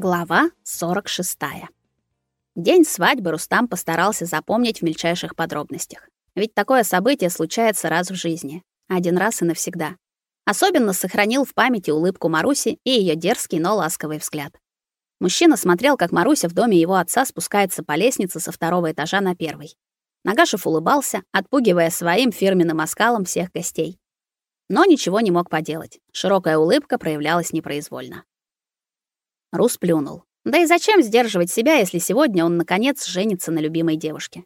Глава 46. День свадьбы Рустам постарался запомнить в мельчайших подробностях. Ведь такое событие случается раз в жизни, один раз и навсегда. Особенно сохранил в памяти улыбку Маруси и ее дерзкий, но ласковый взгляд. Мужчина смотрел, как Маруся в доме его отца спускается по лестнице со второго этажа на первый. Нагашев улыбался, отпугивая своим фирменным оскалом всех гостей. Но ничего не мог поделать. Широкая улыбка проявлялась непроизвольно. Рус плюнул. Да и зачем сдерживать себя, если сегодня он наконец женится на любимой девушке?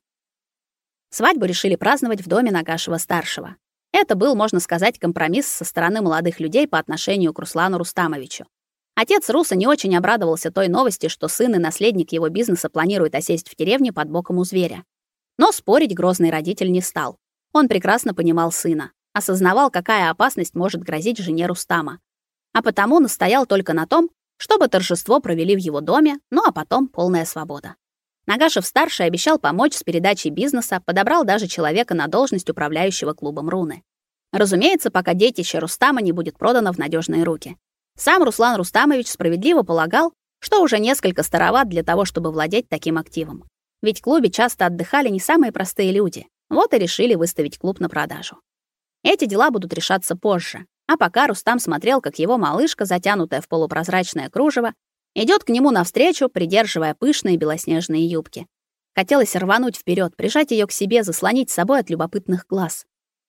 Свадьбу решили праздновать в доме Нагашева-старшего. Это был, можно сказать, компромисс со стороны молодых людей по отношению к Руслану Рустамовичу. Отец Руса не очень обрадовался той новости, что сын и наследник его бизнеса планирует осесть в деревне под боком у зверя. Но спорить грозный родитель не стал. Он прекрасно понимал сына, осознавал, какая опасность может грозить жене Рустама. А потому настоял только на том, чтобы торжество провели в его доме, ну а потом полная свобода. Нагашев-старший обещал помочь с передачей бизнеса, подобрал даже человека на должность управляющего клубом Руны. Разумеется, пока детище Рустама не будет продано в надежные руки. Сам Руслан Рустамович справедливо полагал, что уже несколько староват для того, чтобы владеть таким активом. Ведь в клубе часто отдыхали не самые простые люди. Вот и решили выставить клуб на продажу. Эти дела будут решаться позже, а пока Рустам смотрел, как его малышка, затянутая в полупрозрачное кружево, идет к нему навстречу, придерживая пышные белоснежные юбки. Хотелось рвануть вперед, прижать ее к себе, заслонить с собой от любопытных глаз.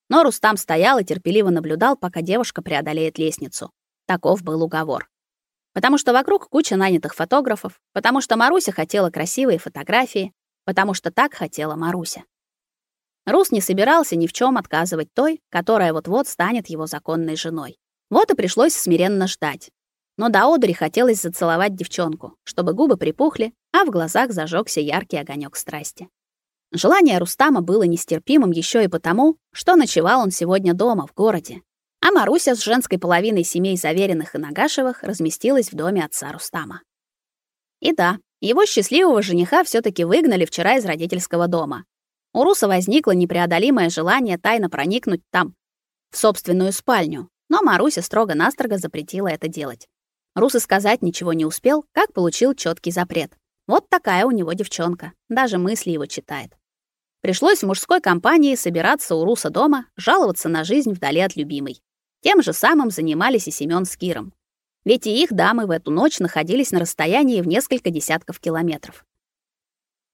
Но Рустам стоял и терпеливо наблюдал, пока девушка преодолеет лестницу. Таков был уговор. Потому что вокруг куча нанятых фотографов, потому что Маруся хотела красивые фотографии, потому что так хотела Маруся. Рус не собирался ни в чем отказывать той, которая вот-вот станет его законной женой. Вот и пришлось смиренно ждать. Но до одури хотелось зацеловать девчонку, чтобы губы припухли, а в глазах зажегся яркий огонек страсти. Желание Рустама было нестерпимым еще и потому, что ночевал он сегодня дома, в городе. А Маруся с женской половиной семей Заверенных и Нагашевых разместилась в доме отца Рустама. И да, его счастливого жениха все таки выгнали вчера из родительского дома, у Руса возникло непреодолимое желание тайно проникнуть там, в собственную спальню, но Маруся строго-настрого запретила это делать. Рус и сказать ничего не успел, как получил четкий запрет. Вот такая у него девчонка, даже мысли его читает. Пришлось в мужской компании собираться у Руса дома, жаловаться на жизнь вдали от любимой. Тем же самым занимались и Семён с Киром. Ведь и их дамы в эту ночь находились на расстоянии в несколько десятков километров.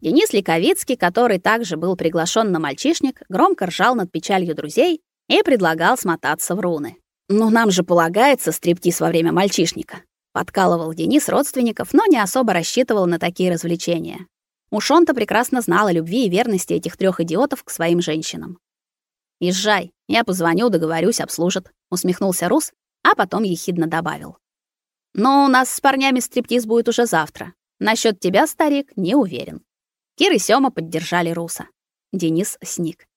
Денис Ликовицкий, который также был приглашен на мальчишник, громко ржал над печалью друзей и предлагал смотаться в руны. «Ну, нам же полагается стриптиз во время мальчишника», — подкалывал Денис родственников, но не особо рассчитывал на такие развлечения. Уж он-то прекрасно знал о любви и верности этих трех идиотов к своим женщинам. «Езжай, я позвоню, договорюсь, обслужат», — усмехнулся Рус, а потом ехидно добавил. «Но у нас с парнями стриптиз будет уже завтра. Насчет тебя, старик, не уверен». Кир и Сёма поддержали Руса. Денис сник.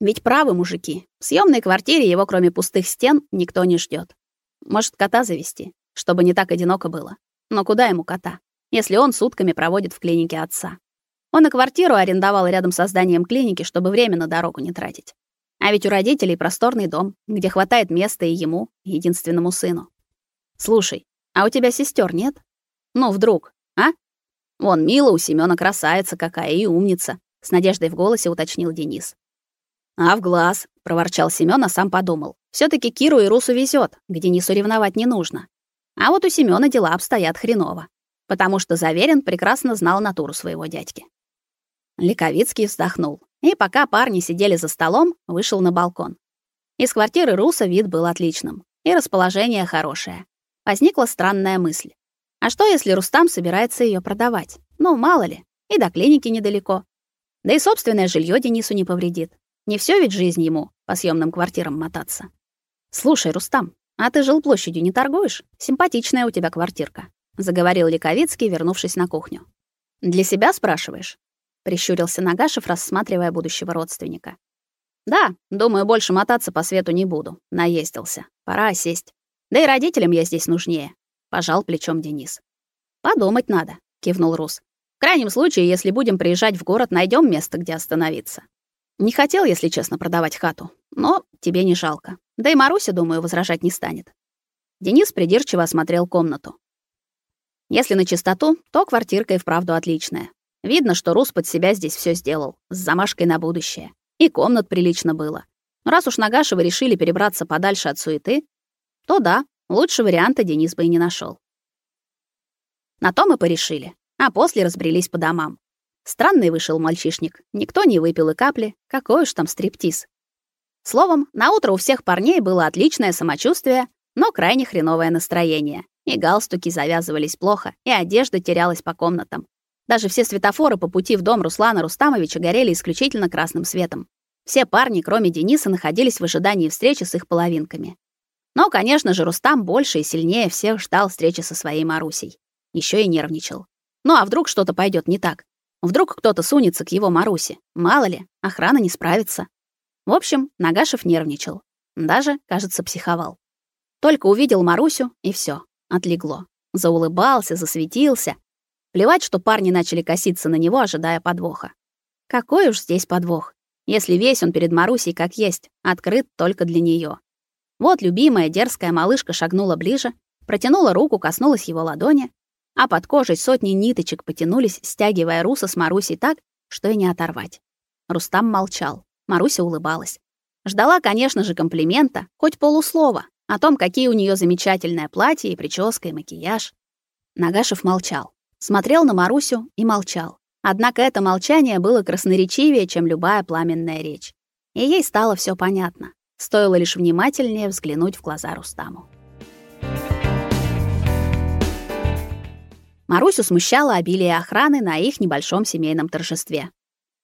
Ведь правы мужики. В съемной квартире его, кроме пустых стен, никто не ждет. Может, кота завести, чтобы не так одиноко было. Но куда ему кота, если он сутками проводит в клинике отца? Он и квартиру арендовал рядом со зданием клиники, чтобы время на дорогу не тратить. А ведь у родителей просторный дом, где хватает места и ему, единственному сыну. Слушай, а у тебя сестер нет? Ну, вдруг, а? Вон Мила у Семёна красавица какая и умница, с надеждой в голосе уточнил Денис. А в глаз, проворчал Семён, а сам подумал. все таки Киру и Русу везет, к Денису ревновать не нужно. А вот у Семёна дела обстоят хреново, потому что Заверин прекрасно знал натуру своего дядьки. Ликовицкий вздохнул, и пока парни сидели за столом, вышел на балкон. Из квартиры Руса вид был отличным, и расположение хорошее. Возникла странная мысль. А что, если Рустам собирается ее продавать? Ну, мало ли, и до клиники недалеко. Да и собственное жилье Денису не повредит. Не все ведь жизнь ему по съемным квартирам мотаться. Слушай, Рустам, а ты жилплощадью не торгуешь? Симпатичная у тебя квартирка, заговорил Ликовицкий, вернувшись на кухню. Для себя спрашиваешь? прищурился Нагашев, рассматривая будущего родственника. Да, думаю, больше мотаться по свету не буду. Наездился. Пора сесть. Да и родителям я здесь нужнее пожал плечом Денис. Подумать надо, кивнул Рус. В крайнем случае, если будем приезжать в город, найдем место, где остановиться. Не хотел, если честно, продавать хату, но тебе не жалко. Да и Маруся, думаю, возражать не станет. Денис придирчиво осмотрел комнату. Если на чистоту, то квартирка и вправду отличная. Видно, что Рус под себя здесь все сделал, с замашкой на будущее. И комнат прилично было. Но раз уж Нагашевы решили перебраться подальше от суеты, то да, лучше варианта Денис бы и не нашел. На то мы порешили, а после разбрелись по домам. Странный вышел мальчишник. Никто не выпил и капли. Какой уж там стриптиз. Словом, на утро у всех парней было отличное самочувствие, но крайне хреновое настроение. И галстуки завязывались плохо, и одежда терялась по комнатам. Даже все светофоры по пути в дом Руслана Рустамовича горели исключительно красным светом. Все парни, кроме Дениса, находились в ожидании встречи с их половинками. Но, конечно же, Рустам больше и сильнее всех ждал встречи со своей Марусей. Еще и нервничал. Ну а вдруг что-то пойдет не так? Вдруг кто-то сунется к его Марусе? Мало ли, охрана не справится. В общем, Нагашев нервничал. Даже, кажется, психовал. Только увидел Марусю, и все, отлегло. Заулыбался, засветился. Плевать, что парни начали коситься на него, ожидая подвоха. Какой уж здесь подвох, если весь он перед Марусей как есть, открыт только для нее. Вот любимая дерзкая малышка шагнула ближе, протянула руку, коснулась его ладони, а под кожей сотни ниточек потянулись, стягивая Руса с Марусей так, что и не оторвать. Рустам молчал. Маруся улыбалась. Ждала, конечно же, комплимента, хоть полуслова, о том, какие у нее замечательное платье и прическа и макияж. Нагашев молчал. Смотрел на Марусю и молчал. Однако это молчание было красноречивее, чем любая пламенная речь. И ей стало все понятно. Стоило лишь внимательнее взглянуть в глаза Рустаму. Марусю смущало обилие охраны на их небольшом семейном торжестве.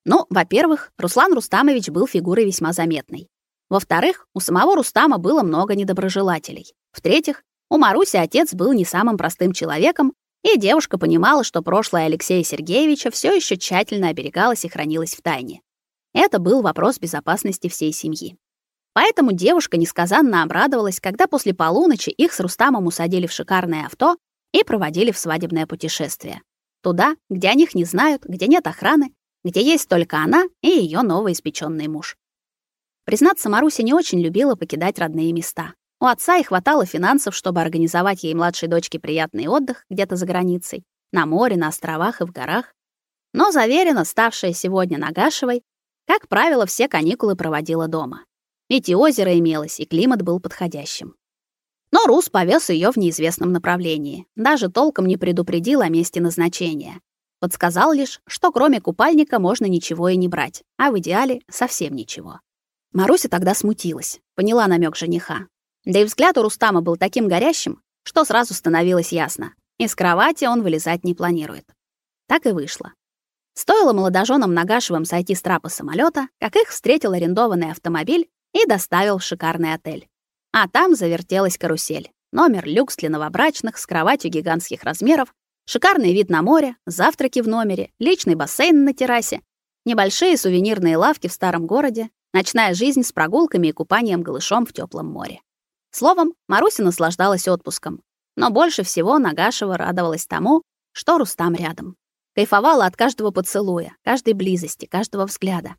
Ну, во-первых, Руслан Рустамович был фигурой весьма заметной. Во-вторых, у самого Рустама было много недоброжелателей. В-третьих, у Маруси отец был не самым простым человеком, и девушка понимала, что прошлое Алексея Сергеевича все еще тщательно оберегалось и хранилось в тайне. Это был вопрос безопасности всей семьи. Поэтому девушка несказанно обрадовалась, когда после полуночи их с Рустамом усадили в шикарное авто и проводили в свадебное путешествие. Туда, где о них не знают, где нет охраны, где есть только она и ее новоиспеченный муж. Признаться, Маруся не очень любила покидать родные места. У отца и хватало финансов, чтобы организовать ей младшей дочке приятный отдых где-то за границей, на море, на островах и в горах. Но заверена, ставшая сегодня Нагашевой, как правило, все каникулы проводила дома. Ведь и озеро имелось, и климат был подходящим. Но Рус повез ее в неизвестном направлении, даже толком не предупредил о месте назначения. Подсказал лишь, что кроме купальника можно ничего и не брать, а в идеале совсем ничего. Маруся тогда смутилась, поняла намек жениха. Да и взгляд у Рустама был таким горящим, что сразу становилось ясно. Из кровати он вылезать не планирует. Так и вышло. Стоило молодоженам Нагашевым сойти с трапа самолета, как их встретил арендованный автомобиль и доставил в шикарный отель. А там завертелась карусель. Номер люкс для новобрачных с кроватью гигантских размеров, Шикарный вид на море, завтраки в номере, личный бассейн на террасе, небольшие сувенирные лавки в старом городе, ночная жизнь с прогулками и купанием голышом в теплом море. Словом, Маруся наслаждалась отпуском, но больше всего Нагашева радовалась тому, что Рустам рядом. Кайфовала от каждого поцелуя, каждой близости, каждого взгляда.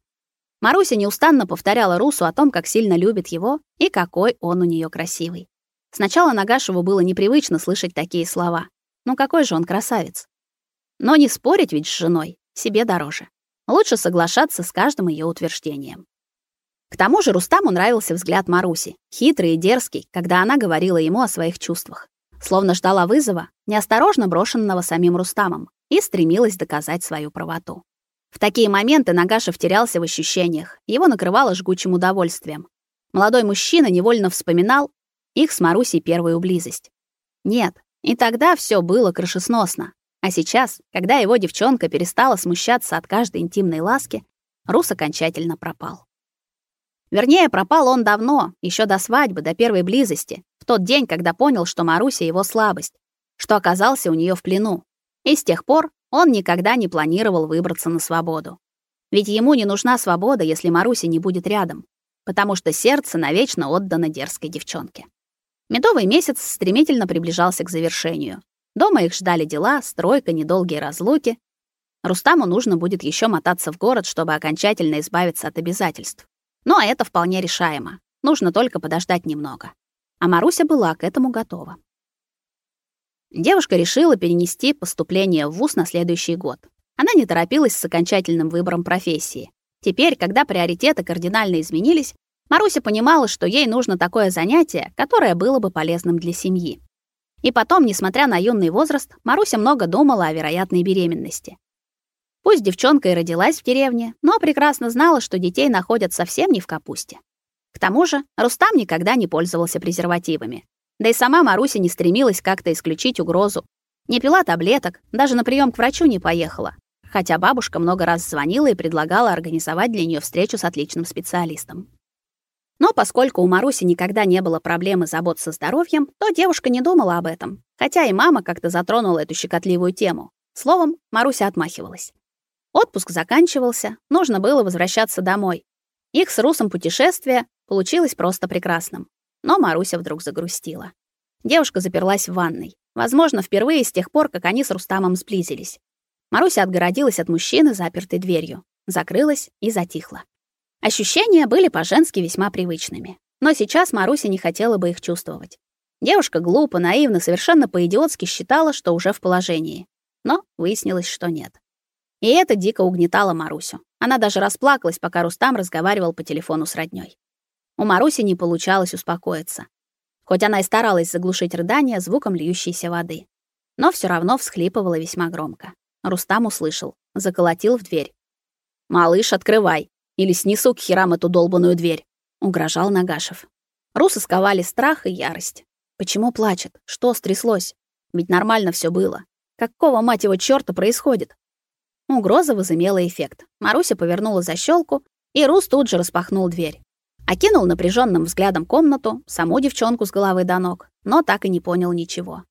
Маруся неустанно повторяла Русу о том, как сильно любит его и какой он у нее красивый. Сначала Нагашеву было непривычно слышать такие слова, ну какой же он красавец. Но не спорить ведь с женой себе дороже. Лучше соглашаться с каждым ее утверждением. К тому же Рустаму нравился взгляд Маруси, хитрый и дерзкий, когда она говорила ему о своих чувствах. Словно ждала вызова, неосторожно брошенного самим Рустамом, и стремилась доказать свою правоту. В такие моменты Нагашев терялся в ощущениях, его накрывало жгучим удовольствием. Молодой мужчина невольно вспоминал их с Марусей первую близость. Нет, и тогда все было крышесносно. А сейчас, когда его девчонка перестала смущаться от каждой интимной ласки, Рус окончательно пропал. Вернее, пропал он давно, еще до свадьбы, до первой близости, в тот день, когда понял, что Маруся его слабость, что оказался у нее в плену. И с тех пор он никогда не планировал выбраться на свободу. Ведь ему не нужна свобода, если Маруся не будет рядом, потому что сердце навечно отдано дерзкой девчонке. Медовый месяц стремительно приближался к завершению. Дома их ждали дела, стройка, недолгие разлуки. Рустаму нужно будет еще мотаться в город, чтобы окончательно избавиться от обязательств. Но это вполне решаемо. Нужно только подождать немного. А Маруся была к этому готова. Девушка решила перенести поступление в вуз на следующий год. Она не торопилась с окончательным выбором профессии. Теперь, когда приоритеты кардинально изменились, Маруся понимала, что ей нужно такое занятие, которое было бы полезным для семьи. И потом, несмотря на юный возраст, Маруся много думала о вероятной беременности. Пусть девчонка и родилась в деревне, но прекрасно знала, что детей находят совсем не в капусте. К тому же, Рустам никогда не пользовался презервативами. Да и сама Маруся не стремилась как-то исключить угрозу. Не пила таблеток, даже на прием к врачу не поехала. Хотя бабушка много раз звонила и предлагала организовать для нее встречу с отличным специалистом. Но поскольку у Маруси никогда не было проблемы забот со здоровьем, то девушка не думала об этом. Хотя и мама как-то затронула эту щекотливую тему. Словом, Маруся отмахивалась. Отпуск заканчивался, нужно было возвращаться домой. Их с Русом путешествие получилось просто прекрасным. Но Маруся вдруг загрустила. Девушка заперлась в ванной. Возможно, впервые с тех пор, как они с Рустамом сблизились. Маруся отгородилась от мужчины запертой дверью, закрылась и затихла. Ощущения были по-женски весьма привычными, но сейчас Маруся не хотела бы их чувствовать. Девушка глупо, наивно, совершенно по-идиотски считала, что уже в положении. Но выяснилось, что нет. И это дико угнетало Марусю. Она даже расплакалась, пока Рустам разговаривал по телефону с роднёй. У Маруси не получалось успокоиться. Хоть она и старалась заглушить рыдания звуком льющейся воды, но все равно всхлипывала весьма громко. Рустам услышал, заколотил в дверь. «Малыш, открывай, или снесу к херам эту долбаную дверь», — угрожал Нагашев. Русы сковали страх и ярость. Почему плачет? Что стряслось? Ведь нормально все было. Какого, мать его, чёрта происходит? Угроза возымела эффект. Маруся повернула защелку, и Рус тут же распахнул дверь. Окинул напряженным взглядом комнату, саму девчонку с головы до ног, но так и не понял ничего.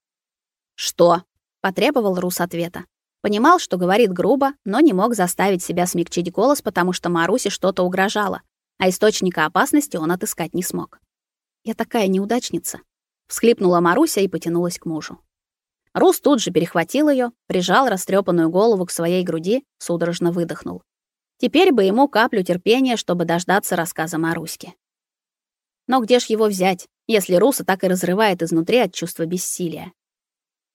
«Что?» — потребовал Рус ответа. Понимал, что говорит грубо, но не мог заставить себя смягчить голос, потому что Марусе что-то угрожало, а источника опасности он отыскать не смог. «Я такая неудачница», — всхлипнула Маруся и потянулась к мужу. Рус тут же перехватил ее, прижал растрепанную голову к своей груди, судорожно выдохнул. Теперь бы ему каплю терпения, чтобы дождаться рассказа Маруськи. Но где ж его взять, если Руса так и разрывает изнутри от чувства бессилия?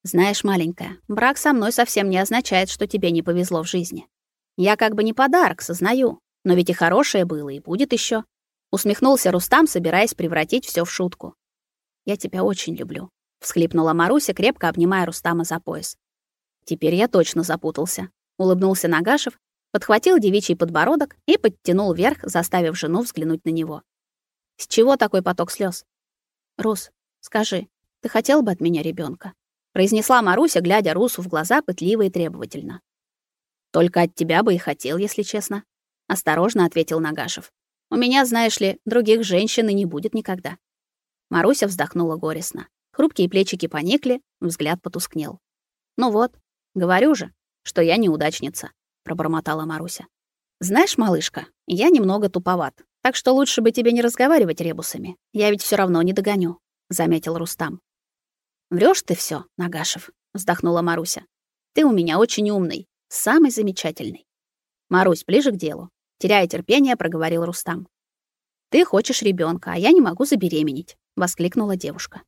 Знаешь, маленькая, брак со мной совсем не означает, что тебе не повезло в жизни. Я как бы не подарок, сознаю, но ведь и хорошее было, и будет еще. Усмехнулся Рустам, собираясь превратить все в шутку. Я тебя очень люблю, всхлипнула Маруся, крепко обнимая Рустама за пояс. Теперь я точно запутался, улыбнулся Нагашев, подхватил девичий подбородок и подтянул вверх, заставив жену взглянуть на него. С чего такой поток слез? Рус, скажи, ты хотел бы от меня ребенка? произнесла Маруся, глядя Русу в глаза пытливо и требовательно. Только от тебя бы и хотел, если честно, осторожно ответил Нагашев. У меня, знаешь ли, других женщин и не будет никогда. Маруся вздохнула горестно. Хрупкие плечики поникли, взгляд потускнел. Ну вот, говорю же, что я неудачница пробормотала Маруся. Знаешь, малышка, я немного туповат, так что лучше бы тебе не разговаривать ребусами. Я ведь все равно не догоню, заметил Рустам. Врешь ты все, Нагашев, вздохнула Маруся. Ты у меня очень умный, самый замечательный. Марусь, ближе к делу, теряя терпение, проговорил Рустам. Ты хочешь ребенка, а я не могу забеременеть, воскликнула девушка.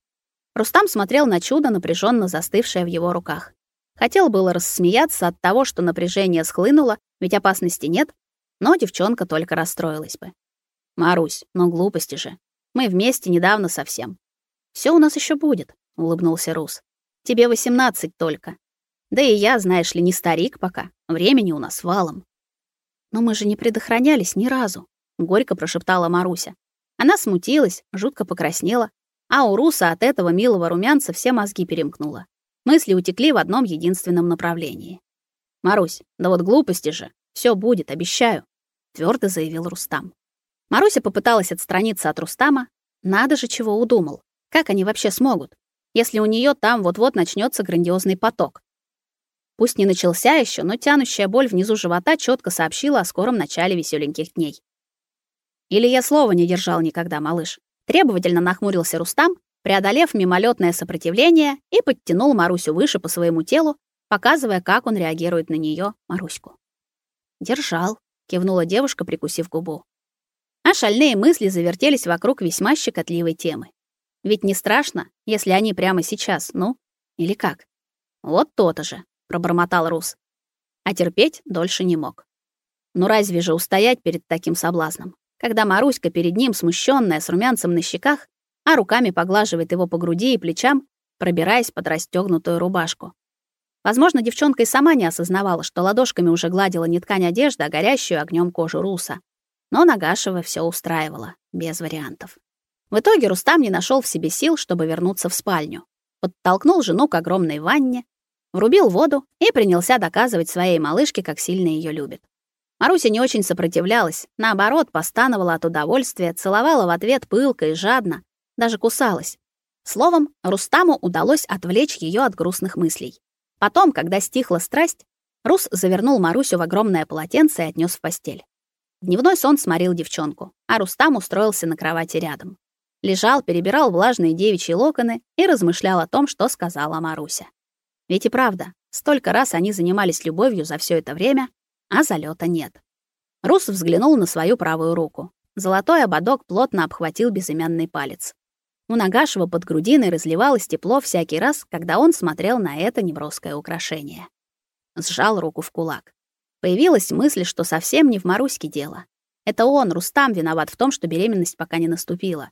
Рустам смотрел на чудо, напряженно застывшее в его руках. Хотел было рассмеяться от того, что напряжение схлынуло, ведь опасности нет, но девчонка только расстроилась бы. Марусь, ну глупости же. Мы вместе недавно совсем. Все у нас еще будет, улыбнулся Рус. Тебе восемнадцать только. Да и я, знаешь ли, не старик пока. Времени у нас валом. Но мы же не предохранялись ни разу, горько прошептала Маруся. Она смутилась, жутко покраснела, а у Руса от этого милого румянца все мозги перемкнуло. Мысли утекли в одном единственном направлении. «Марусь, да вот глупости же. Все будет, обещаю», — твердо заявил Рустам. Маруся попыталась отстраниться от Рустама. Надо же, чего удумал. Как они вообще смогут, если у нее там вот-вот начнется грандиозный поток? Пусть не начался еще, но тянущая боль внизу живота четко сообщила о скором начале веселеньких дней. Или я слова не держал никогда, малыш. Требовательно нахмурился Рустам, преодолев мимолетное сопротивление и подтянул Марусю выше по своему телу, показывая, как он реагирует на нее, Маруську. «Держал», — кивнула девушка, прикусив губу. А шальные мысли завертелись вокруг весьма щекотливой темы. Ведь не страшно, если они прямо сейчас, ну, или как? Вот то-то же, пробормотал Рус. А терпеть дольше не мог. Ну разве же устоять перед таким соблазном, когда Маруська перед ним смущенная, с румянцем на щеках, а руками поглаживает его по груди и плечам, пробираясь под расстёгнутую рубашку. Возможно, девчонка и сама не осознавала, что ладошками уже гладила не ткань одежды, а горящую огнем кожу Руса. Но Нагашева все устраивало, без вариантов. В итоге Рустам не нашел в себе сил, чтобы вернуться в спальню. Подтолкнул жену к огромной ванне, врубил воду и принялся доказывать своей малышке, как сильно ее любит. Маруся не очень сопротивлялась, наоборот, постановала от удовольствия, целовала в ответ пылко и жадно, даже кусалась. Словом, Рустаму удалось отвлечь ее от грустных мыслей. Потом, когда стихла страсть, Рус завернул Марусю в огромное полотенце и отнес в постель. Дневной сон сморил девчонку, а Рустам устроился на кровати рядом. Лежал, перебирал влажные девичьи локоны и размышлял о том, что сказала Маруся. Ведь и правда, столько раз они занимались любовью за все это время, а залета нет. Рус взглянул на свою правую руку. Золотой ободок плотно обхватил безымянный палец. У Нагашева под грудиной разливалось тепло всякий раз, когда он смотрел на это неброское украшение. Сжал руку в кулак. Появилась мысль, что совсем не в Маруське дело. Это он, Рустам, виноват в том, что беременность пока не наступила.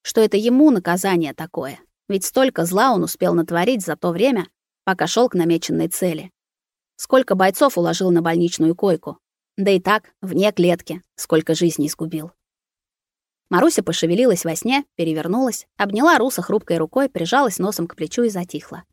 Что это ему наказание такое. Ведь столько зла он успел натворить за то время, пока шел к намеченной цели. Сколько бойцов уложил на больничную койку. Да и так, вне клетки, сколько жизней изгубил. Маруся пошевелилась во сне, перевернулась, обняла Руса хрупкой рукой, прижалась носом к плечу и затихла.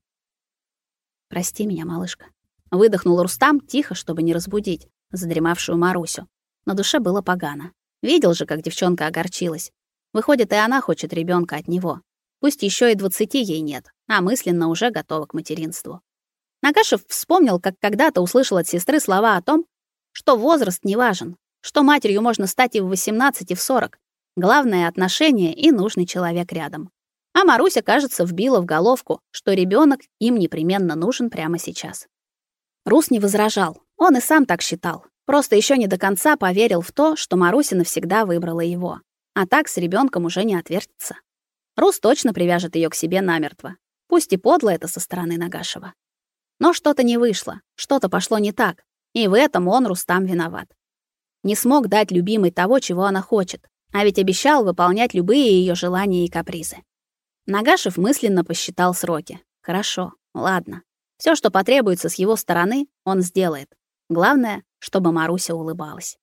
«Прости меня, малышка». Выдохнул Рустам тихо, чтобы не разбудить задремавшую Марусю. На душе было погано. Видел же, как девчонка огорчилась. Выходит, и она хочет ребенка от него. Пусть еще и двадцати ей нет, а мысленно уже готова к материнству. Нагашев вспомнил, как когда-то услышал от сестры слова о том, что возраст не важен, что матерью можно стать и в 18, и в 40. Главное — отношение и нужный человек рядом. А Маруся, кажется, вбила в головку, что ребенок им непременно нужен прямо сейчас. Рус не возражал. Он и сам так считал. Просто еще не до конца поверил в то, что Маруся навсегда выбрала его. А так с ребенком уже не отвертится. Рус точно привяжет ее к себе намертво. Пусть и подло это со стороны Нагашева. Но что-то не вышло, что-то пошло не так, и в этом он, Рустам, виноват. Не смог дать любимой того, чего она хочет, а ведь обещал выполнять любые ее желания и капризы. Нагашев мысленно посчитал сроки. Хорошо, ладно. Все, что потребуется с его стороны, он сделает. Главное, чтобы Маруся улыбалась.